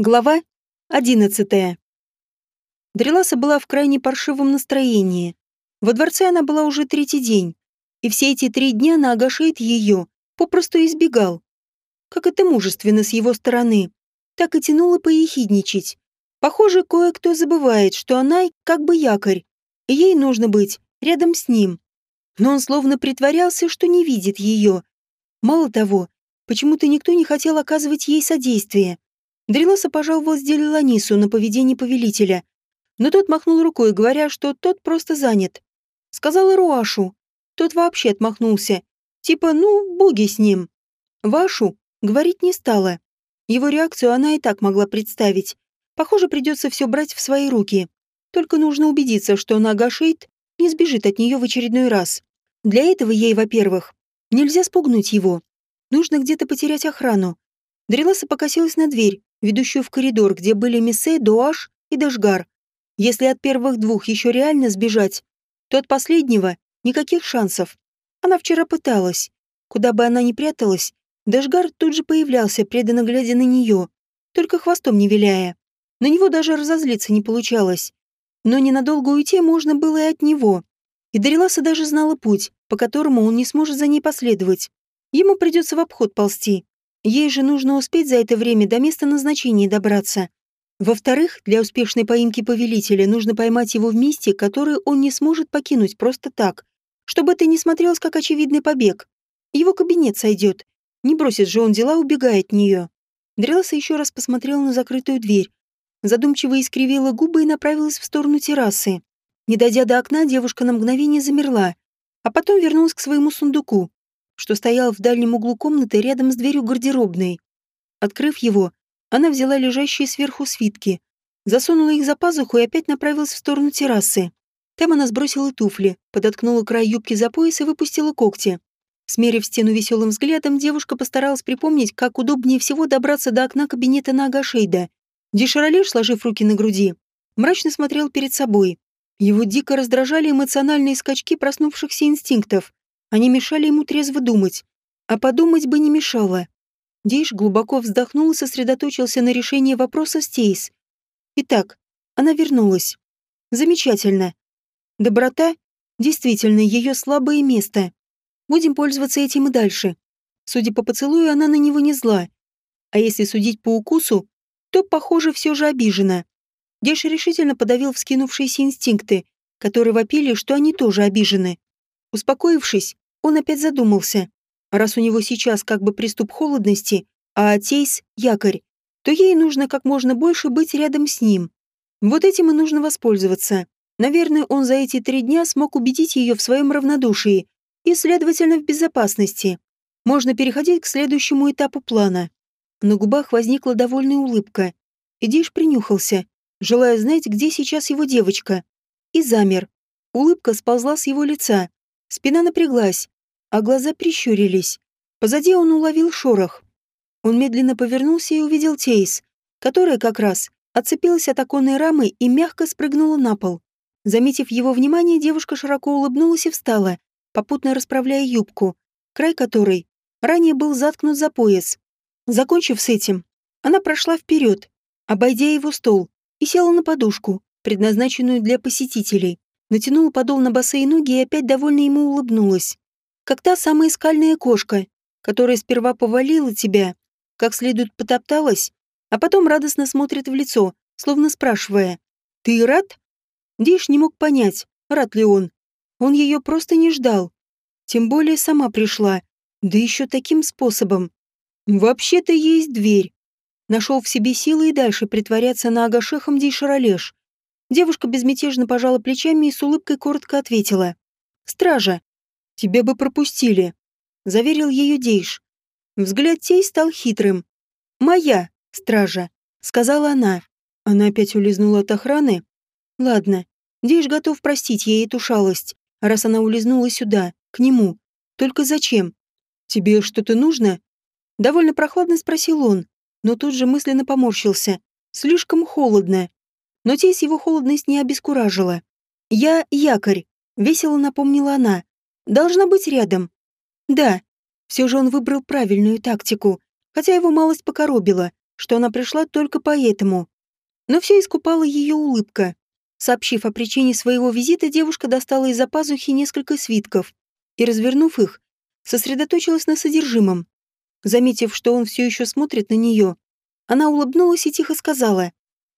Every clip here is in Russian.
Глава одиннадцатая. Дреласа была в крайне паршивом настроении. Во дворце она была уже третий день, и все эти три дня на Агашейд ее попросту избегал. Как это мужественно с его стороны, так и тянуло поехидничать. Похоже, кое-кто забывает, что она как бы якорь, и ей нужно быть рядом с ним. Но он словно притворялся, что не видит ее. Мало того, почему-то никто не хотел оказывать ей содействие. Дрелоса пожаловалась Делиланису на поведение повелителя, но тот махнул рукой, говоря, что тот просто занят. Сказала Руашу. Тот вообще отмахнулся. Типа, ну, боги с ним. Вашу говорить не стала. Его реакцию она и так могла представить. Похоже, придется все брать в свои руки. Только нужно убедиться, что нога Шейд не сбежит от нее в очередной раз. Для этого ей, во-первых, нельзя спугнуть его. Нужно где-то потерять охрану. Дреласа покосилась на дверь, ведущую в коридор, где были Миссе, Дуаш и Дашгар. Если от первых двух еще реально сбежать, то от последнего никаких шансов. Она вчера пыталась. Куда бы она ни пряталась, Дашгар тут же появлялся, преданно глядя на нее, только хвостом не виляя. На него даже разозлиться не получалось. Но ненадолго уйти можно было и от него. И Дариласа даже знала путь, по которому он не сможет за ней последовать. Ему придется в обход ползти, Ей же нужно успеть за это время до места назначения добраться. Во-вторых, для успешной поимки повелителя нужно поймать его в месте, которое он не сможет покинуть просто так, чтобы это не смотрелось как очевидный побег. Его кабинет сойдет. Не бросит же он дела, убегая от нее. Дреласа еще раз посмотрела на закрытую дверь. Задумчиво искривила губы и направилась в сторону террасы. Не дойдя до окна, девушка на мгновение замерла, а потом вернулась к своему сундуку что стоял в дальнем углу комнаты рядом с дверью гардеробной. Открыв его, она взяла лежащие сверху свитки, засунула их за пазуху и опять направилась в сторону террасы. Там она сбросила туфли, подоткнула край юбки за пояс и выпустила когти. Смерив стену веселым взглядом, девушка постаралась припомнить, как удобнее всего добраться до окна кабинета на Агашейда. Деширалеш, сложив руки на груди, мрачно смотрел перед собой. Его дико раздражали эмоциональные скачки проснувшихся инстинктов. Они мешали ему трезво думать. А подумать бы не мешало. Дейш глубоко вздохнул и сосредоточился на решении вопроса с Тейс. Итак, она вернулась. Замечательно. Доброта — действительно ее слабое место. Будем пользоваться этим и дальше. Судя по поцелую, она на него не зла. А если судить по укусу, то, похоже, все же обижена. Деш решительно подавил вскинувшиеся инстинкты, которые вопили, что они тоже обижены. Успокоившись, он опять задумался. Раз у него сейчас как бы приступ холодности, а Тейс — якорь, то ей нужно как можно больше быть рядом с ним. Вот этим и нужно воспользоваться. Наверное, он за эти три дня смог убедить ее в своем равнодушии и, следовательно, в безопасности. Можно переходить к следующему этапу плана. На губах возникла довольная улыбка. Идиш принюхался, желая знать, где сейчас его девочка. И замер. Улыбка сползла с его лица, Спина напряглась, а глаза прищурились. Позади он уловил шорох. Он медленно повернулся и увидел Тейс, которая как раз отцепилась от оконной рамы и мягко спрыгнула на пол. Заметив его внимание, девушка широко улыбнулась и встала, попутно расправляя юбку, край которой ранее был заткнут за пояс. Закончив с этим, она прошла вперед, обойдя его стол, и села на подушку, предназначенную для посетителей натянула подол на босые ноги и опять довольно ему улыбнулась. Как та самая скальная кошка, которая сперва повалила тебя, как следует потопталась, а потом радостно смотрит в лицо, словно спрашивая «Ты рад?» Диш не мог понять, рад ли он. Он ее просто не ждал. Тем более сама пришла, да еще таким способом. Вообще-то есть дверь. Нашел в себе силы и дальше притворяться на агашехом Дейшаролеш. Девушка безмятежно пожала плечами и с улыбкой коротко ответила. «Стража, тебя бы пропустили», — заверил ее Дейш. Взгляд тей стал хитрым. «Моя стража», — сказала она. Она опять улизнула от охраны. «Ладно, Дейш готов простить ей эту шалость, раз она улизнула сюда, к нему. Только зачем? Тебе что-то нужно?» Довольно прохладно спросил он, но тут же мысленно поморщился. «Слишком холодно». Но Тейс его холодность не обескуражила. «Я якорь», — весело напомнила она. «Должна быть рядом». «Да». Все же он выбрал правильную тактику, хотя его малость покоробила. что она пришла только поэтому. Но все искупала ее улыбка. Сообщив о причине своего визита, девушка достала из-за пазухи несколько свитков и, развернув их, сосредоточилась на содержимом. Заметив, что он все еще смотрит на нее, она улыбнулась и тихо сказала,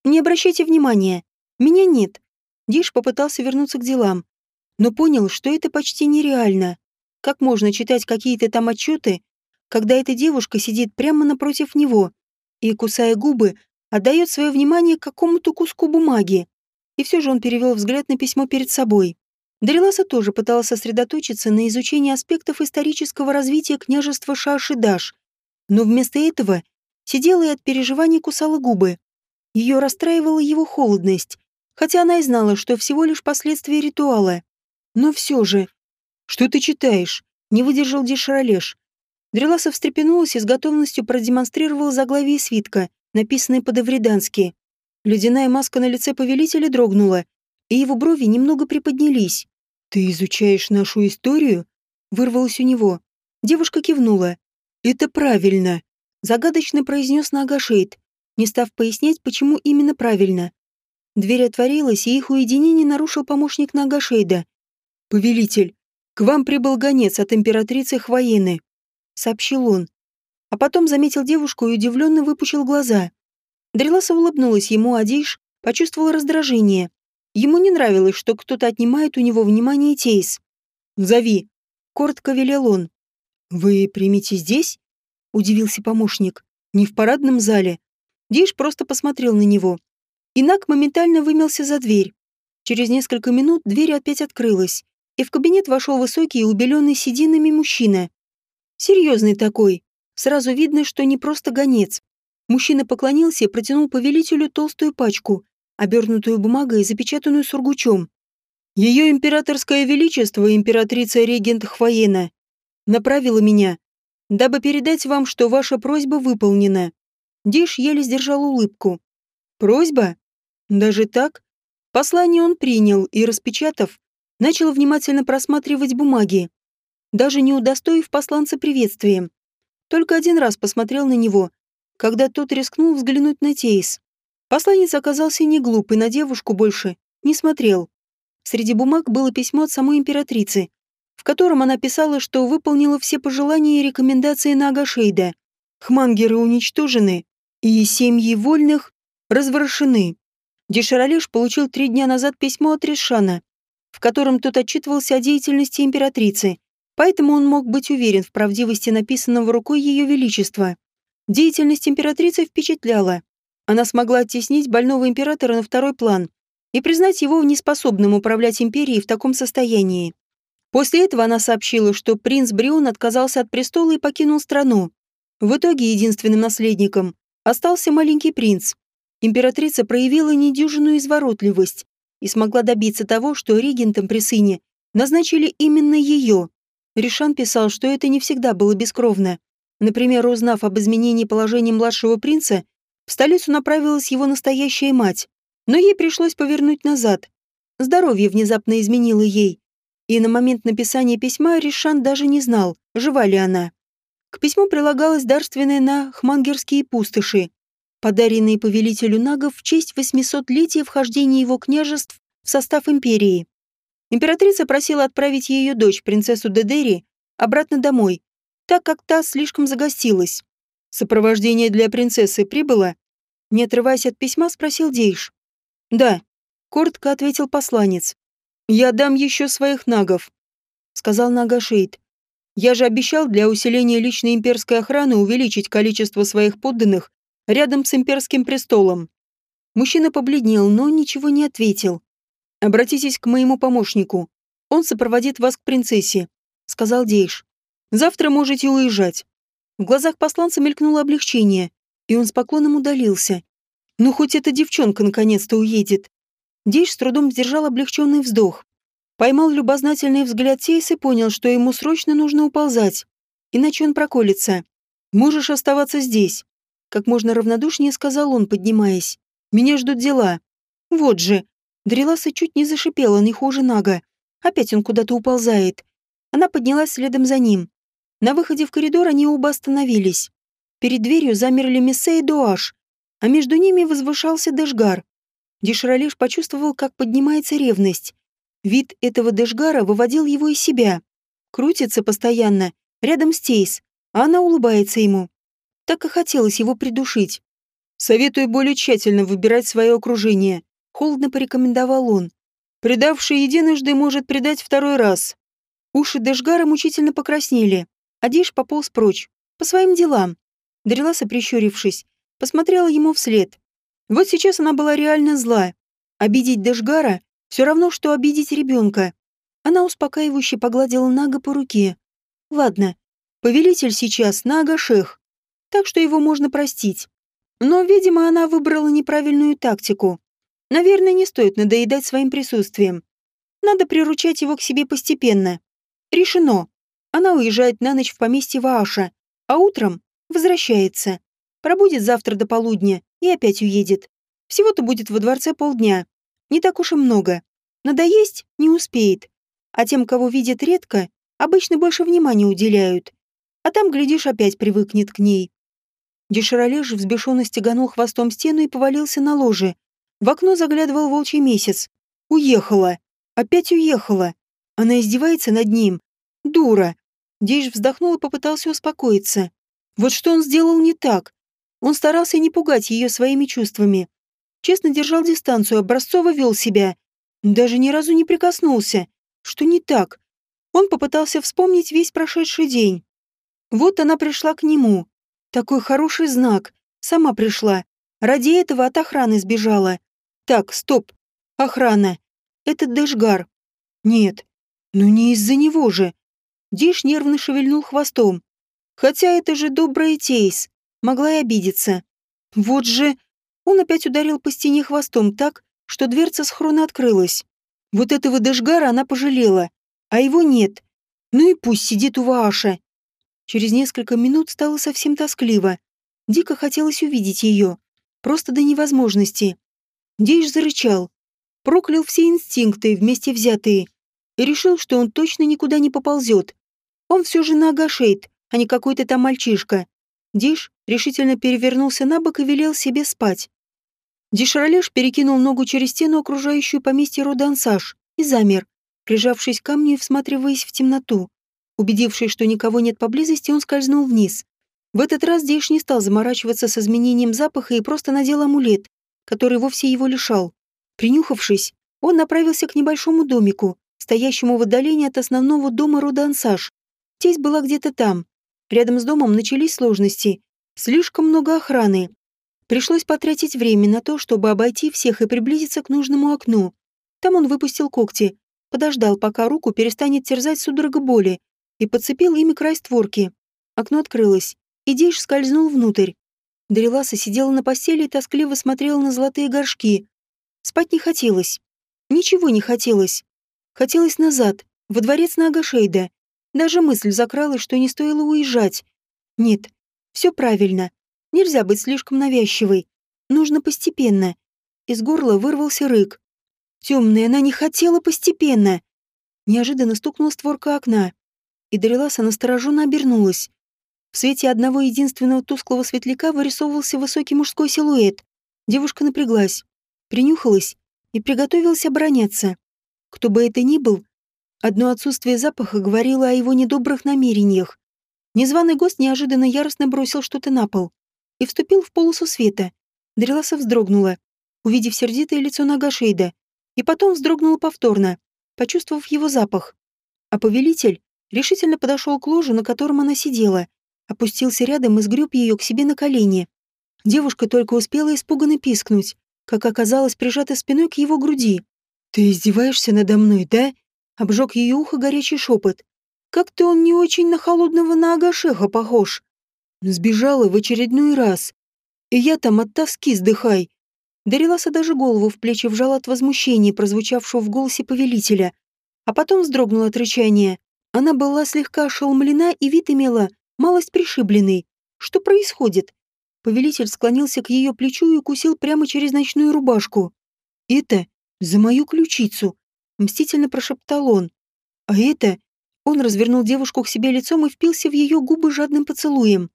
«Не обращайте внимания, меня нет». Диш попытался вернуться к делам, но понял, что это почти нереально. Как можно читать какие-то там отчеты, когда эта девушка сидит прямо напротив него и, кусая губы, отдает свое внимание какому-то куску бумаги. И все же он перевел взгляд на письмо перед собой. Дариласа тоже пыталась сосредоточиться на изучении аспектов исторического развития княжества Шашидаш, но вместо этого сидела и от переживаний кусала губы. Ее расстраивала его холодность, хотя она и знала, что всего лишь последствия ритуала. Но все же... «Что ты читаешь?» — не выдержал Деширалеш. Дреласа встрепенулась и с готовностью продемонстрировала заглавие свитка, написанное по-давридански. Ледяная маска на лице повелителя дрогнула, и его брови немного приподнялись. «Ты изучаешь нашу историю?» — вырвалось у него. Девушка кивнула. «Это правильно», — загадочно произнес Нагашейд, не став пояснять, почему именно правильно. Дверь отворилась, и их уединение нарушил помощник Нагашейда. «Повелитель, к вам прибыл гонец от императрицы Хвоены», — сообщил он. А потом заметил девушку и удивленно выпучил глаза. Дреласа улыбнулась ему, а Дейш почувствовал раздражение. Ему не нравилось, что кто-то отнимает у него внимание Тейс. «Зови», — коротко велел он. «Вы примите здесь?» — удивился помощник. «Не в парадном зале». Диш просто посмотрел на него. Инак моментально вымелся за дверь. Через несколько минут дверь опять открылась, и в кабинет вошел высокий и убеленный сединами мужчина. Серьезный такой. Сразу видно, что не просто гонец. Мужчина поклонился и протянул повелителю толстую пачку, обернутую бумагой и запечатанную сургучом. Ее императорское величество, императрица-регент Хвоена, направила меня, дабы передать вам, что ваша просьба выполнена. Диш еле сдержал улыбку. Просьба? Даже так? Послание он принял и, распечатав, начал внимательно просматривать бумаги, даже не удостоив посланца приветствием. Только один раз посмотрел на него, когда тот рискнул взглянуть на Тейс. Посланец оказался не глуп и на девушку больше не смотрел. Среди бумаг было письмо от самой императрицы, в котором она писала, что выполнила все пожелания и рекомендации Нагашейда. Хмангеры уничтожены, и семьи вольных разворошены. Дешаралеш получил три дня назад письмо от Решана, в котором тот отчитывался о деятельности императрицы, поэтому он мог быть уверен в правдивости написанного рукой Ее Величества. Деятельность императрицы впечатляла. Она смогла оттеснить больного императора на второй план и признать его неспособным управлять империей в таком состоянии. После этого она сообщила, что принц Брион отказался от престола и покинул страну. В итоге единственным наследником остался маленький принц. Императрица проявила недюжинную изворотливость и смогла добиться того, что регентом при сыне назначили именно ее. Ришан писал, что это не всегда было бескровно. Например, узнав об изменении положения младшего принца, в столицу направилась его настоящая мать, но ей пришлось повернуть назад. Здоровье внезапно изменило ей, и на момент написания письма Ришан даже не знал, жива ли она. К письму прилагалось дарственное на хмангерские пустоши, подаренные повелителю нагов в честь 800-летия вхождения его княжеств в состав империи. Императрица просила отправить ее дочь, принцессу Дедери, обратно домой, так как та слишком загостилась. Сопровождение для принцессы прибыло? Не отрываясь от письма, спросил Дейш. «Да», — коротко ответил посланец. «Я дам еще своих нагов», — сказал Нагашейд. «Я же обещал для усиления личной имперской охраны увеличить количество своих подданных рядом с имперским престолом». Мужчина побледнел, но ничего не ответил. «Обратитесь к моему помощнику. Он сопроводит вас к принцессе», — сказал Дейш. «Завтра можете уезжать». В глазах посланца мелькнуло облегчение и он с поклоном удалился. Ну, хоть эта девчонка наконец-то уедет. Дейш с трудом сдержал облегченный вздох. Поймал любознательный взгляд Тейс и понял, что ему срочно нужно уползать, иначе он проколется. «Можешь оставаться здесь», — как можно равнодушнее сказал он, поднимаясь. «Меня ждут дела». «Вот же». Дреласа чуть не зашипела, не хуже Нага. Опять он куда-то уползает. Она поднялась следом за ним. На выходе в коридор они оба остановились. Перед дверью замерли Мессе и Дуаш, а между ними возвышался Дэшгар. Деширалеш почувствовал, как поднимается ревность. Вид этого Дэшгара выводил его из себя. Крутится постоянно, рядом с Тейс, а она улыбается ему. Так и хотелось его придушить. Советую более тщательно выбирать свое окружение. Холодно порекомендовал он. Предавший единожды может предать второй раз. Уши Дэшгара мучительно покраснели. Адиш пополз прочь. По своим делам. Дреласа, прищурившись, посмотрела ему вслед. Вот сейчас она была реально зла. Обидеть Дэшгара все равно, что обидеть ребенка. Она успокаивающе погладила Нага по руке. Ладно, повелитель сейчас на Агашех, так что его можно простить. Но, видимо, она выбрала неправильную тактику. Наверное, не стоит надоедать своим присутствием. Надо приручать его к себе постепенно. Решено. Она уезжает на ночь в поместье Вааша, а утром возвращается. Пробудет завтра до полудня и опять уедет. Всего-то будет во дворце полдня. Не так уж и много. Надоесть не успеет. А тем, кого видят редко, обычно больше внимания уделяют. А там, глядишь, опять привыкнет к ней. Деширалеж взбешенно стеганул хвостом стену и повалился на ложе. В окно заглядывал волчий месяц. Уехала. Опять уехала. Она издевается над ним. Дура. Дейш вздохнул и попытался успокоиться. Вот что он сделал не так. Он старался не пугать ее своими чувствами. Честно держал дистанцию, образцово вел себя. Даже ни разу не прикоснулся. Что не так? Он попытался вспомнить весь прошедший день. Вот она пришла к нему. Такой хороший знак. Сама пришла. Ради этого от охраны сбежала. Так, стоп. Охрана. Это Дэшгар. Нет. Ну не из-за него же. Диш нервно шевельнул хвостом. Хотя это же добрая Тейс. Могла и обидеться. Вот же... Он опять ударил по стене хвостом так, что дверца схрона открылась. Вот этого Дэшгара она пожалела, а его нет. Ну и пусть сидит у Вааша. Через несколько минут стало совсем тоскливо. Дико хотелось увидеть ее. Просто до невозможности. Дейш зарычал. Проклял все инстинкты, вместе взятые. И решил, что он точно никуда не поползет. Он все же на Агашейд, а не какой-то там мальчишка. Диш решительно перевернулся на бок и велел себе спать. Дишралеш перекинул ногу через стену, окружающую поместье Родансаж, и замер, прижавшись к камню и всматриваясь в темноту. Убедившись, что никого нет поблизости, он скользнул вниз. В этот раз Дейш не стал заморачиваться с изменением запаха и просто надел амулет, который вовсе его лишал. Принюхавшись, он направился к небольшому домику, стоящему в отдалении от основного дома рода Ансаж. Тесть была где-то там. Рядом с домом начались сложности. Слишком много охраны. Пришлось потратить время на то, чтобы обойти всех и приблизиться к нужному окну. Там он выпустил когти, подождал, пока руку перестанет терзать судорога боли, и подцепил ими край створки. Окно открылось, и Дейш скользнул внутрь. Дариласа сидела на постели и тоскливо смотрела на золотые горшки. Спать не хотелось. Ничего не хотелось. Хотелось назад, во дворец на Агашейда. Даже мысль закралась, что не стоило уезжать. Нет, все правильно. Нельзя быть слишком навязчивой. Нужно постепенно. Из горла вырвался рык. Темная, она не хотела постепенно. Неожиданно стукнула створка окна и Дариласа настороженно обернулась. В свете одного единственного тусклого светляка вырисовывался высокий мужской силуэт. Девушка напряглась, принюхалась и приготовилась обороняться. Кто бы это ни был, одно отсутствие запаха говорило о его недобрых намерениях. Незваный гость неожиданно яростно бросил что-то на пол и вступил в полосу света. Дреласа вздрогнула, увидев сердитое лицо Нагашейда, и потом вздрогнула повторно, почувствовав его запах. А повелитель решительно подошел к ложу, на котором она сидела, опустился рядом и сгреб ее к себе на колени. Девушка только успела испуганно пискнуть, как оказалось прижата спиной к его груди. «Ты издеваешься надо мной, да?» — обжег ее ухо горячий шепот. «Как-то он не очень на холодного на Агашеха похож». Сбежала в очередной раз. И я там от тоски сдыхай. Дариласа даже голову в плечи вжала от возмущения, прозвучавшего в голосе повелителя. А потом вздрогнула от рычания. Она была слегка ошеломлена и вид имела малость пришибленный. Что происходит? Повелитель склонился к ее плечу и укусил прямо через ночную рубашку. «Это за мою ключицу», — мстительно прошептал он. «А это...» Он развернул девушку к себе лицом и впился в ее губы жадным поцелуем.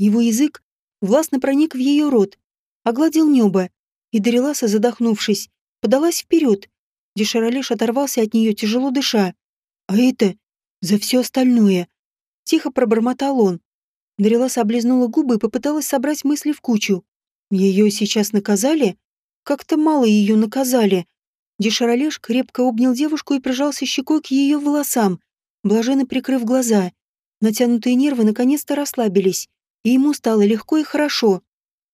Его язык властно проник в ее рот, огладил небо, и Дариласа, задохнувшись, подалась вперед. Дешаролеш оторвался от нее, тяжело дыша. «А это за все остальное!» Тихо пробормотал он. Дариласа облизнула губы и попыталась собрать мысли в кучу. Ее сейчас наказали? Как-то мало ее наказали. Дешаролеш крепко обнял девушку и прижался щекой к ее волосам, блаженно прикрыв глаза. Натянутые нервы наконец-то расслабились, и ему стало легко и хорошо.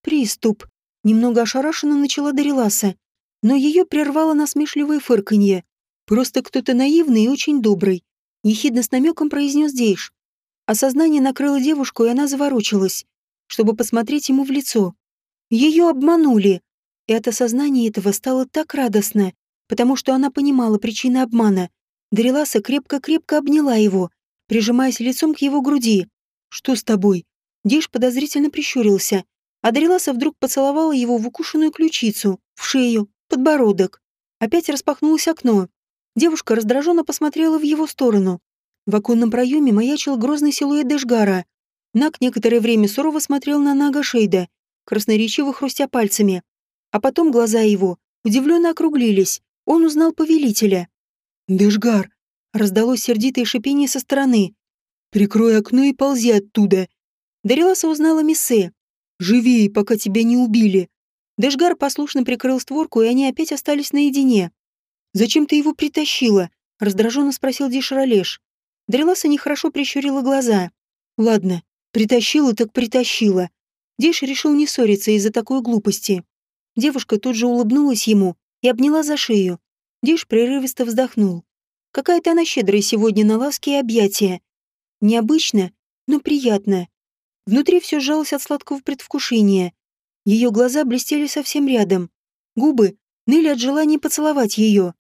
Приступ. Немного ошарашенно начала Дариласа, но ее прервало насмешливое фырканье. Просто кто-то наивный и очень добрый. Ехидно с намеком произнес Дейш. Осознание накрыло девушку, и она заворочилась, чтобы посмотреть ему в лицо. Ее обманули. И от осознания этого стало так радостно, потому что она понимала причины обмана. Дариласа крепко-крепко обняла его, прижимаясь лицом к его груди. «Что с тобой?» Диш подозрительно прищурился, а Дариласа вдруг поцеловала его в укушенную ключицу, в шею, подбородок. Опять распахнулось окно. Девушка раздраженно посмотрела в его сторону. В оконном проеме маячил грозный силуэт Дэшгара. Нак некоторое время сурово смотрел на Нага Шейда, красноречиво хрустя пальцами. А потом глаза его удивленно округлились. Он узнал повелителя. «Дэшгар!» — раздалось сердитое шипение со стороны. «Прикрой окно и ползи оттуда!» Дариласа узнала Миссе. «Живее, пока тебя не убили!» Дэшгар послушно прикрыл створку, и они опять остались наедине. «Зачем ты его притащила?» — раздраженно спросил Дишаролеш. Дариласа нехорошо прищурила глаза. «Ладно, притащила так притащила». Диш решил не ссориться из-за такой глупости. Девушка тут же улыбнулась ему и обняла за шею. Диш прерывисто вздохнул. Какая-то она щедрая сегодня на ласки и объятия. Необычно, но приятно. Внутри все сжалось от сладкого предвкушения. Ее глаза блестели совсем рядом. Губы ныли от желания поцеловать ее.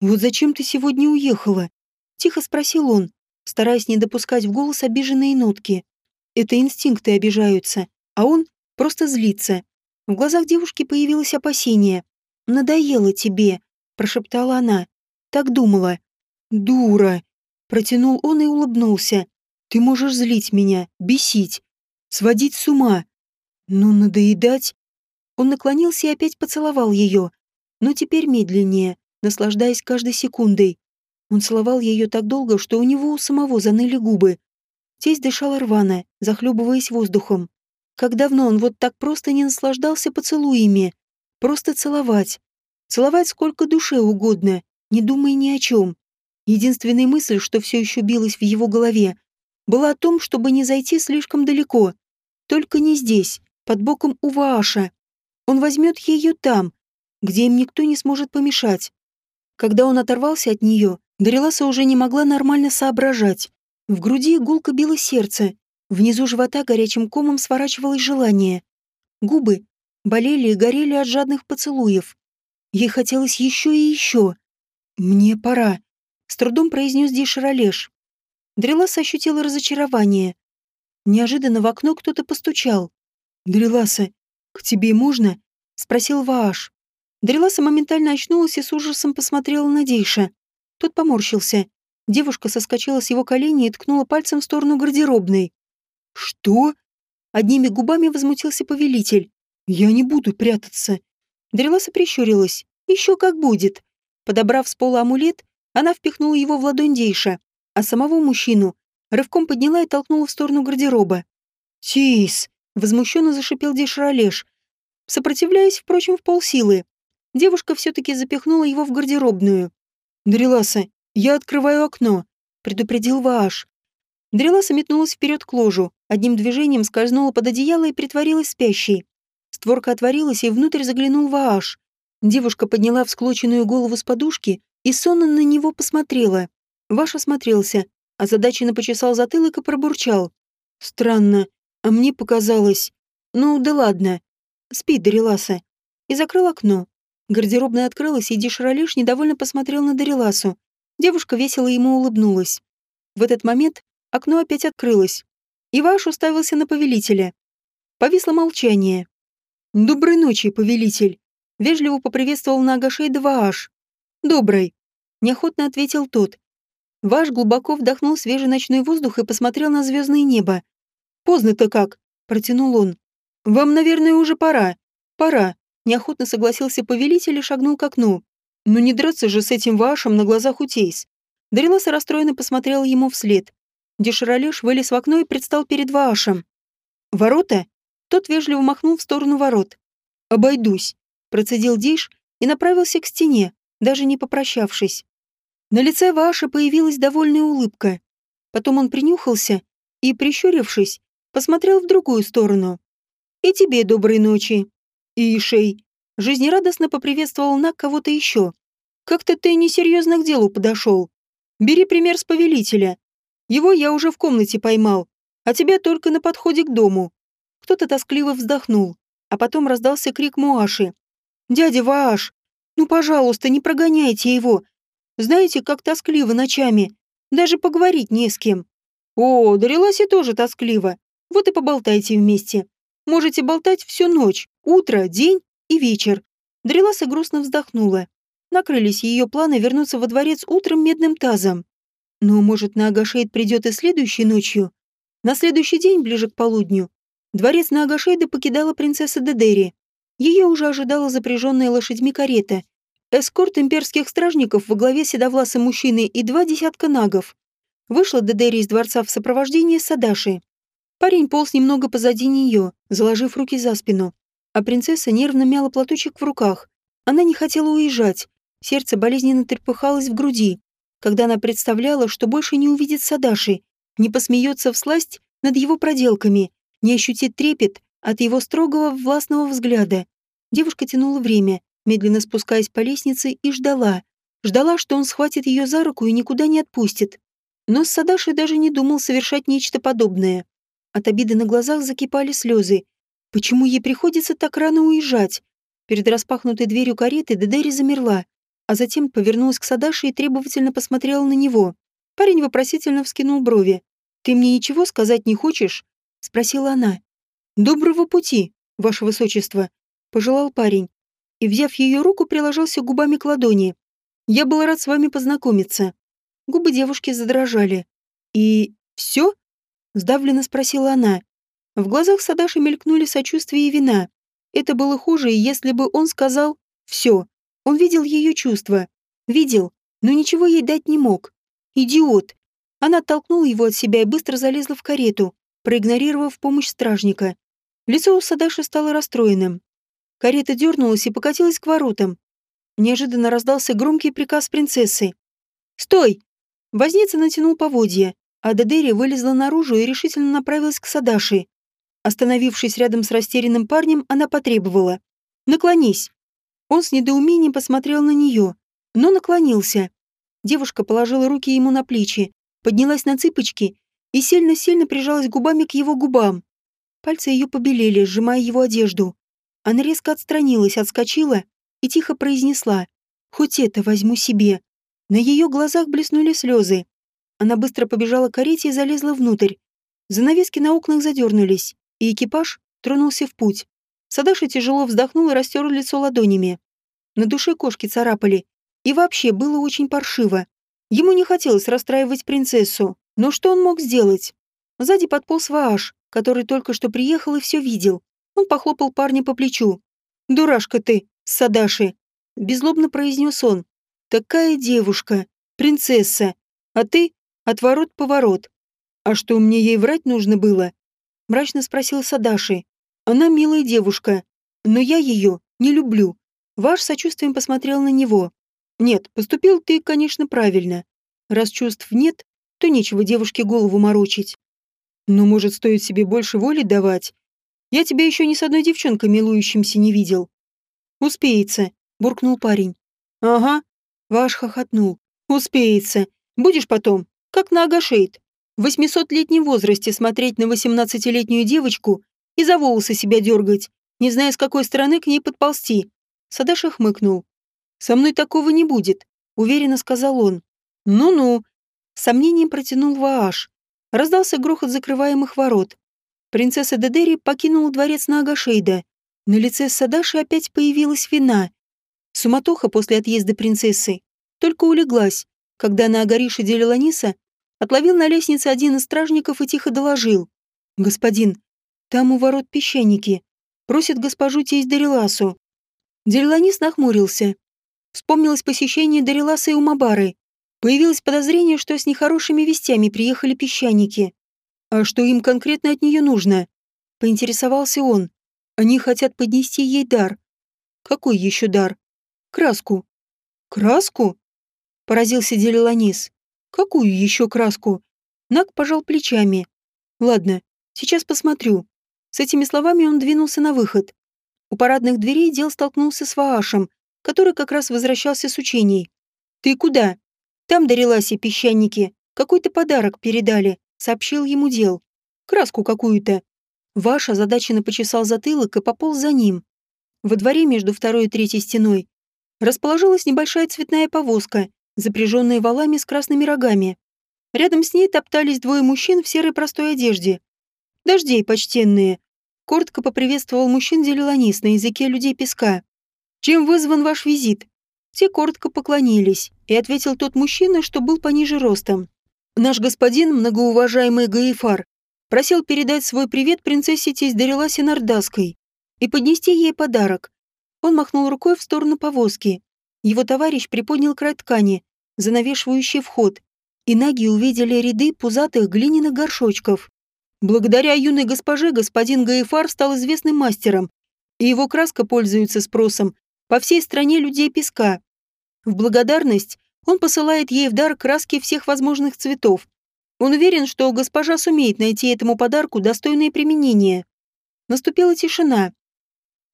«Вот зачем ты сегодня уехала?» Тихо спросил он, стараясь не допускать в голос обиженные нотки. Это инстинкты обижаются, а он просто злится. В глазах девушки появилось опасение. «Надоело тебе», — прошептала она. Так думала. «Дура!» Протянул он и улыбнулся. «Ты можешь злить меня, бесить, сводить с ума. Но надоедать...» Он наклонился и опять поцеловал ее, но теперь медленнее, наслаждаясь каждой секундой. Он целовал ее так долго, что у него у самого заныли губы. Тесть дышала рвано, захлебываясь воздухом. Как давно он вот так просто не наслаждался поцелуями. Просто целовать. Целовать сколько душе угодно, не думая ни о чем. Единственная мысль, что все еще билась в его голове, была о том, чтобы не зайти слишком далеко. Только не здесь, под боком у Вааша. Он возьмет ее там, где им никто не сможет помешать. Когда он оторвался от нее, Дариласа уже не могла нормально соображать. В груди гулко било сердце, внизу живота горячим комом сворачивалось желание. Губы болели и горели от жадных поцелуев. Ей хотелось еще и еще. «Мне пора», — с трудом произнес Дишаролеш. Дреласа ощутила разочарование. Неожиданно в окно кто-то постучал. «Дреласа, к тебе можно?» — спросил Вааш. Дреласа моментально очнулась и с ужасом посмотрела на Дейша. Тот поморщился. Девушка соскочила с его колени и ткнула пальцем в сторону гардеробной. «Что?» Одними губами возмутился повелитель. «Я не буду прятаться». Дреласа прищурилась. «Еще как будет». Подобрав с пола амулет, она впихнула его в ладонь Дейша, а самого мужчину рывком подняла и толкнула в сторону гардероба. «Тис!» — возмущенно зашипел Дейшаролеш, сопротивляясь, впрочем, в полсилы. Девушка все-таки запихнула его в гардеробную. «Дреласа, я открываю окно», — предупредил Вааш. Дреласа метнулась вперед к ложу, одним движением скользнула под одеяло и притворилась спящей. Створка отворилась, и внутрь заглянул Вааш. Девушка подняла всклоченную голову с подушки и сонно на него посмотрела. Ваш осмотрелся, озадаченно почесал затылок и пробурчал. «Странно, а мне показалось... Ну, да ладно. Спи, Дариласа». И закрыл окно. Гардеробная открылась, и Дишаралиш недовольно посмотрел на Дариласу. Девушка весело ему улыбнулась. В этот момент окно опять открылось. И Ваш уставился на повелителя. Повисло молчание. «Доброй ночи, повелитель», Вежливо поприветствовал Нагашейда Вааш. «Добрый», — неохотно ответил тот. Ваш глубоко вдохнул свежий ночной воздух и посмотрел на звездное небо. «Поздно-то как», — протянул он. «Вам, наверное, уже пора. пора», — неохотно согласился повелитель и шагнул к окну. «Ну не драться же с этим вашим на глазах у Тейс». Дариласа расстроенно посмотрела ему вслед. Деширалеш вылез в окно и предстал перед Ваашем. «Ворота?» Тот вежливо махнул в сторону ворот. «Обойдусь», — процедил Диш и направился к стене, даже не попрощавшись. На лице Вааша появилась довольная улыбка. Потом он принюхался и, прищурившись, посмотрел в другую сторону. «И тебе доброй ночи». И Ишей жизнерадостно поприветствовал Нак кого-то еще. «Как-то ты несерьезно к делу подошел. Бери пример с повелителя. Его я уже в комнате поймал, а тебя только на подходе к дому». Кто-то тоскливо вздохнул, а потом раздался крик Муаши. «Дядя Вааш, ну, пожалуйста, не прогоняйте его. Знаете, как тоскливо ночами. Даже поговорить не с кем. О, Дариласе тоже тоскливо. Вот и поболтайте вместе. Можете болтать всю ночь, утро, день и вечер. Дариласа грустно вздохнула. Накрылись ее планы вернуться во дворец утром медным тазом. Но, может, на Агашейд придет и следующей ночью? На следующий день, ближе к полудню, дворец на Агашейда покидала принцесса Дедери. Ее уже ожидала запряженная лошадьми карета. Эскорт имперских стражников во главе седовласой мужчины и два десятка нагов. Вышла Дедери из дворца в сопровождении Садаши. Парень полз немного позади нее, заложив руки за спину. А принцесса нервно мяла платочек в руках. Она не хотела уезжать. Сердце болезненно трепыхалось в груди, когда она представляла, что больше не увидит Садаши, не посмеется всласть над его проделками, не ощутит трепет от его строгого властного взгляда. Девушка тянула время, медленно спускаясь по лестнице, и ждала. Ждала, что он схватит ее за руку и никуда не отпустит. Но с Садашей даже не думал совершать нечто подобное. От обиды на глазах закипали слезы. Почему ей приходится так рано уезжать? Перед распахнутой дверью кареты Дедери замерла, а затем повернулась к Садаше и требовательно посмотрела на него. Парень вопросительно вскинул брови. «Ты мне ничего сказать не хочешь?» — спросила она. «Доброго пути, ваше высочество», — пожелал парень. И, взяв ее руку, приложился губами к ладони. «Я был рад с вами познакомиться». Губы девушки задрожали. «И все?» — сдавленно спросила она. В глазах Садаши мелькнули сочувствие и вина. Это было хуже, если бы он сказал «все». Он видел ее чувства. Видел, но ничего ей дать не мог. Идиот. Она оттолкнула его от себя и быстро залезла в карету, проигнорировав помощь стражника. Лицо у Садаши стало расстроенным. Карета дернулась и покатилась к воротам. Неожиданно раздался громкий приказ принцессы. «Стой!» Возница натянул поводья, а Дедери вылезла наружу и решительно направилась к Садаши. Остановившись рядом с растерянным парнем, она потребовала. «Наклонись». Он с недоумением посмотрел на нее, но наклонился. Девушка положила руки ему на плечи, поднялась на цыпочки и сильно-сильно прижалась губами к его губам. Пальцы ее побелели, сжимая его одежду. Она резко отстранилась, отскочила и тихо произнесла «Хоть это возьму себе». На ее глазах блеснули слезы. Она быстро побежала к карете и залезла внутрь. Занавески на окнах задернулись, и экипаж тронулся в путь. Садаша тяжело вздохнул и растер лицо ладонями. На душе кошки царапали, и вообще было очень паршиво. Ему не хотелось расстраивать принцессу, но что он мог сделать? Сзади подполз Вааш, который только что приехал и все видел. Он похлопал парня по плечу. «Дурашка ты, Садаши!» Безлобно произнес он. Такая девушка, принцесса, а ты — отворот-поворот. А что мне ей врать нужно было? Мрачно спросил Садаши. Она милая девушка, но я ее не люблю. Ваш сочувствием посмотрел на него. Нет, поступил ты, конечно, правильно. Раз чувств нет, то нечего девушке голову морочить. Но, может, стоит себе больше воли давать? Я тебя еще ни с одной девчонкой милующимся не видел. Успеется, буркнул парень. Ага, Ваш хохотнул. «Успеется. Будешь потом, как на Агашейд, в восьмисотлетнем возрасте смотреть на восемнадцатилетнюю девочку и за волосы себя дергать, не зная, с какой стороны к ней подползти». Садаша хмыкнул. «Со мной такого не будет», — уверенно сказал он. «Ну-ну», — сомнением протянул Вааш. Раздался грохот закрываемых ворот. Принцесса Дедери покинула дворец на Агашейда. На лице Садаши опять появилась вина. Суматоха после отъезда принцессы только улеглась, когда на Агарише Делеланиса отловил на лестнице один из стражников и тихо доложил. «Господин, там у ворот песчаники. Просит госпожу тесть Дариласу. Делиланис нахмурился. Вспомнилось посещение Дариласа и Умабары. Появилось подозрение, что с нехорошими вестями приехали песчаники. А что им конкретно от нее нужно? Поинтересовался он. Они хотят поднести ей дар. Какой еще дар? Краску. Краску? Поразился Делиланис. Какую еще краску? Нак пожал плечами. Ладно, сейчас посмотрю. С этими словами он двинулся на выход. У парадных дверей Дел столкнулся с Ваашем, который как раз возвращался с учений. «Ты куда?» «Там дарилась и песчаники. Какой-то подарок передали», — сообщил ему Дел. «Краску какую-то». Ваш озадаченно почесал затылок и пополз за ним. Во дворе между второй и третьей стеной расположилась небольшая цветная повозка, запряженная валами с красными рогами. Рядом с ней топтались двое мужчин в серой простой одежде. «Дождей, почтенные!» Коротко поприветствовал мужчин Делиланис на языке людей песка. «Чем вызван ваш визит?» Те коротко поклонились, и ответил тот мужчина, что был пониже ростом. «Наш господин, многоуважаемый Гаифар, Просил передать свой привет принцессе тесть Дариласе Нардаской и поднести ей подарок. Он махнул рукой в сторону повозки. Его товарищ приподнял край ткани, занавешивающий вход, и наги увидели ряды пузатых глиняных горшочков. Благодаря юной госпоже господин Гаефар стал известным мастером, и его краска пользуется спросом по всей стране людей песка. В благодарность он посылает ей в дар краски всех возможных цветов, он уверен, что госпожа сумеет найти этому подарку достойное применение. Наступила тишина.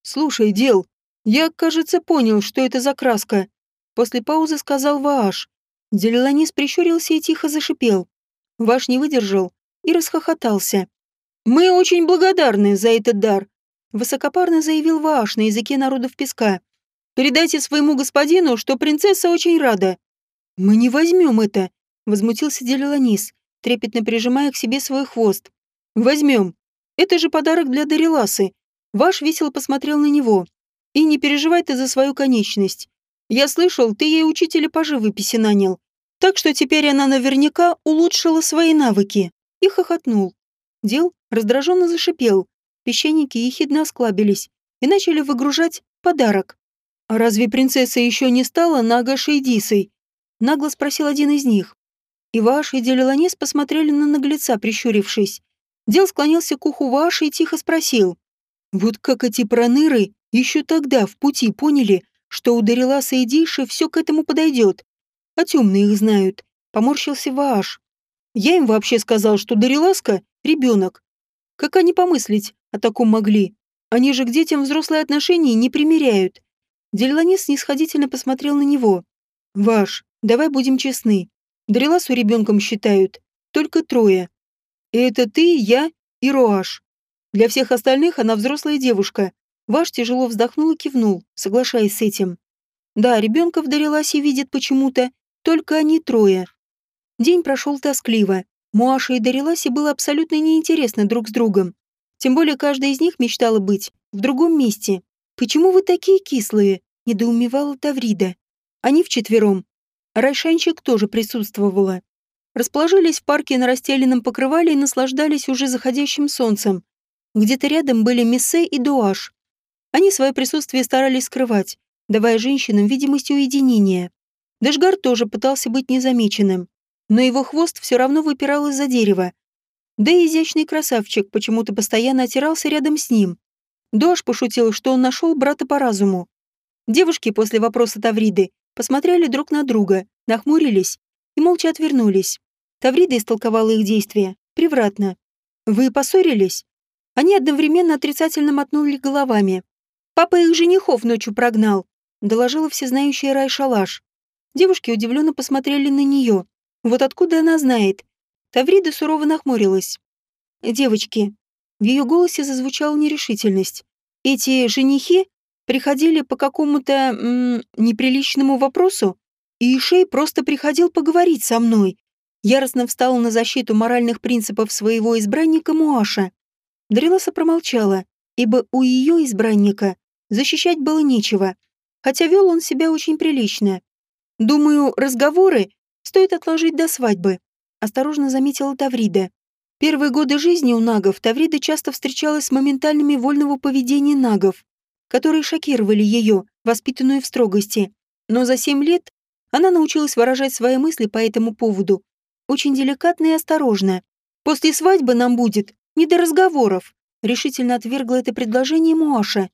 «Слушай, Дел, я, кажется, понял, что это за краска», после паузы сказал Вааш. Делиланис прищурился и тихо зашипел. Ваш не выдержал и расхохотался. «Мы очень благодарны за этот дар», высокопарно заявил Вааш на языке народов песка. «Передайте своему господину, что принцесса очень рада». «Мы не возьмем это», — возмутился Делиланис трепетно прижимая к себе свой хвост. «Возьмем. Это же подарок для Дариласы». Ваш весело посмотрел на него. «И не переживай ты за свою конечность. Я слышал, ты ей учителя по живописи нанял. Так что теперь она наверняка улучшила свои навыки». И хохотнул. Дел раздраженно зашипел. Песчаники ехидно осклабились и начали выгружать подарок. «А разве принцесса еще не стала Нагашей Дисой?» Нагло спросил один из них. И Ваш, и Делиланес посмотрели на наглеца, прищурившись. Дел склонился к уху Ваши и тихо спросил. «Вот как эти проныры еще тогда в пути поняли, что у Дариласа и Диши все к этому подойдет. А темные их знают», — поморщился Вааш. «Я им вообще сказал, что Дариласка — ребенок. Как они помыслить о таком могли? Они же к детям взрослые отношения не примеряют». Делиланес снисходительно посмотрел на него. «Ваш, давай будем честны. Дариласу ребенком считают только трое. И это ты, я и Роаш. Для всех остальных она взрослая девушка. Ваш тяжело вздохнул и кивнул, соглашаясь с этим. Да, ребенка в Дариласе видят почему-то, только они трое. День прошел тоскливо. Муаша и Дариласе было абсолютно неинтересно друг с другом. Тем более каждая из них мечтала быть в другом месте. «Почему вы такие кислые?» – недоумевала Таврида. Они вчетвером Райшанчик тоже присутствовала. Расположились в парке на расстеленном покрывале и наслаждались уже заходящим солнцем. Где-то рядом были Миссе и Дуаш. Они свое присутствие старались скрывать, давая женщинам видимость уединения. Дашгар тоже пытался быть незамеченным, но его хвост все равно выпирал из-за дерева. Да и изящный красавчик почему-то постоянно отирался рядом с ним. Дуаш пошутил, что он нашел брата по разуму. Девушки после вопроса Тавриды посмотрели друг на друга, нахмурились и молча отвернулись. Таврида истолковала их действия превратно. «Вы поссорились?» Они одновременно отрицательно мотнули головами. «Папа их женихов ночью прогнал», — доложила всезнающая Рай Шалаш. Девушки удивленно посмотрели на нее. Вот откуда она знает. Таврида сурово нахмурилась. «Девочки». В ее голосе зазвучала нерешительность. «Эти женихи приходили по какому-то неприличному вопросу, и Ишей просто приходил поговорить со мной. Яростно встал на защиту моральных принципов своего избранника Муаша. Дреласа промолчала, ибо у ее избранника защищать было нечего, хотя вел он себя очень прилично. «Думаю, разговоры стоит отложить до свадьбы», — осторожно заметила Таврида. Первые годы жизни у нагов Таврида часто встречалась с моментальными вольного поведения нагов, которые шокировали ее, воспитанную в строгости. Но за семь лет она научилась выражать свои мысли по этому поводу очень деликатно и осторожно. «После свадьбы нам будет не до разговоров», решительно отвергла это предложение Муаша.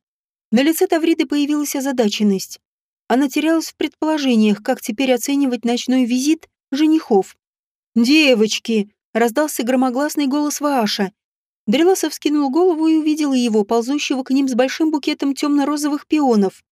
На лице Тавриды появилась озадаченность. Она терялась в предположениях, как теперь оценивать ночной визит женихов. «Девочки!» Раздался громогласный голос Вааша. Дреласов скинул голову и увидел его, ползущего к ним с большим букетом темно-розовых пионов.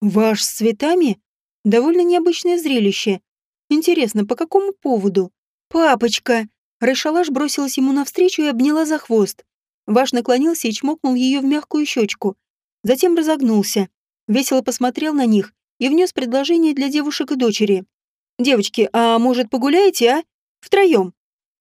«Ваш с цветами? Довольно необычное зрелище. Интересно, по какому поводу?» «Папочка!» Райшалаш бросилась ему навстречу и обняла за хвост. Ваш наклонился и чмокнул ее в мягкую щечку. Затем разогнулся. Весело посмотрел на них и внес предложение для девушек и дочери. «Девочки, а может, погуляете, а? Втроем?»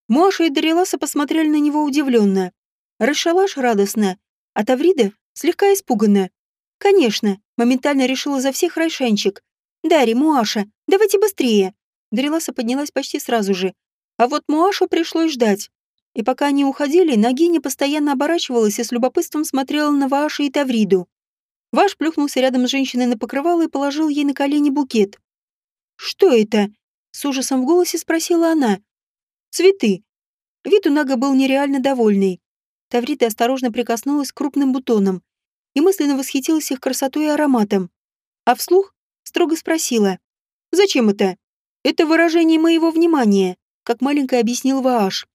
Моша и Дариласа посмотрели на него удивленно. Расшалаш радостно, а Таврида слегка испуганно. «Конечно», — моментально решила за всех Райшанчик. «Дарья, Муаша, давайте быстрее». Дариласа поднялась почти сразу же. А вот Муашу пришлось ждать. И пока они уходили, Нагиня постоянно оборачивалась и с любопытством смотрела на Вааша и Тавриду. Ваш плюхнулся рядом с женщиной на покрывало и положил ей на колени букет. «Что это?» — с ужасом в голосе спросила она. Цветы. Вид у Нага был нереально довольный. Таврита осторожно прикоснулась к крупным бутонам и мысленно восхитилась их красотой и ароматом. А вслух строго спросила. «Зачем это?» «Это выражение моего внимания», как маленькая объяснил Вааш.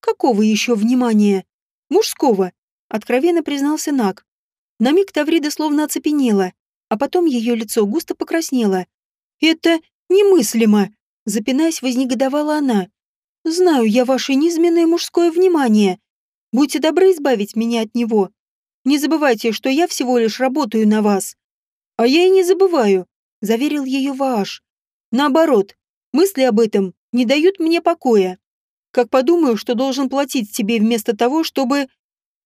«Какого еще внимания?» «Мужского», — откровенно признался Наг. На миг Таврида словно оцепенела, а потом ее лицо густо покраснело. «Это немыслимо!» Запинаясь, вознегодовала она. Знаю я ваше низменное мужское внимание. Будьте добры избавить меня от него. Не забывайте, что я всего лишь работаю на вас. А я и не забываю, заверил ее Вааш. Наоборот, мысли об этом не дают мне покоя. Как подумаю, что должен платить тебе вместо того, чтобы...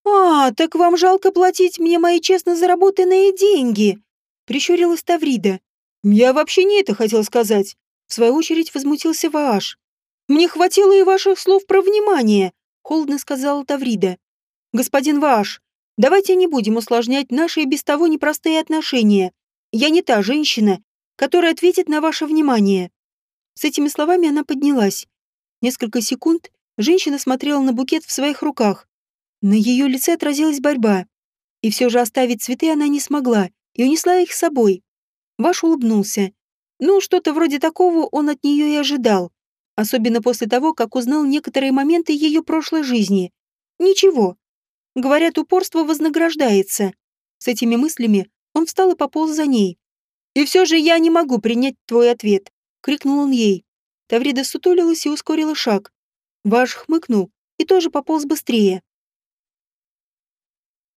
А, так вам жалко платить мне мои честно заработанные деньги, прищурилась Таврида. Я вообще не это хотел сказать. В свою очередь возмутился Вааш. «Мне хватило и ваших слов про внимание», — холодно сказала Таврида. «Господин Ваш, давайте не будем усложнять наши и без того непростые отношения. Я не та женщина, которая ответит на ваше внимание». С этими словами она поднялась. Несколько секунд женщина смотрела на букет в своих руках. На ее лице отразилась борьба. И все же оставить цветы она не смогла и унесла их с собой. Ваш улыбнулся. Ну, что-то вроде такого он от нее и ожидал особенно после того, как узнал некоторые моменты ее прошлой жизни. Ничего. Говорят, упорство вознаграждается. С этими мыслями он встал и пополз за ней. «И все же я не могу принять твой ответ», — крикнул он ей. Таврида сутулилась и ускорила шаг. Ваш хмыкнул и тоже пополз быстрее.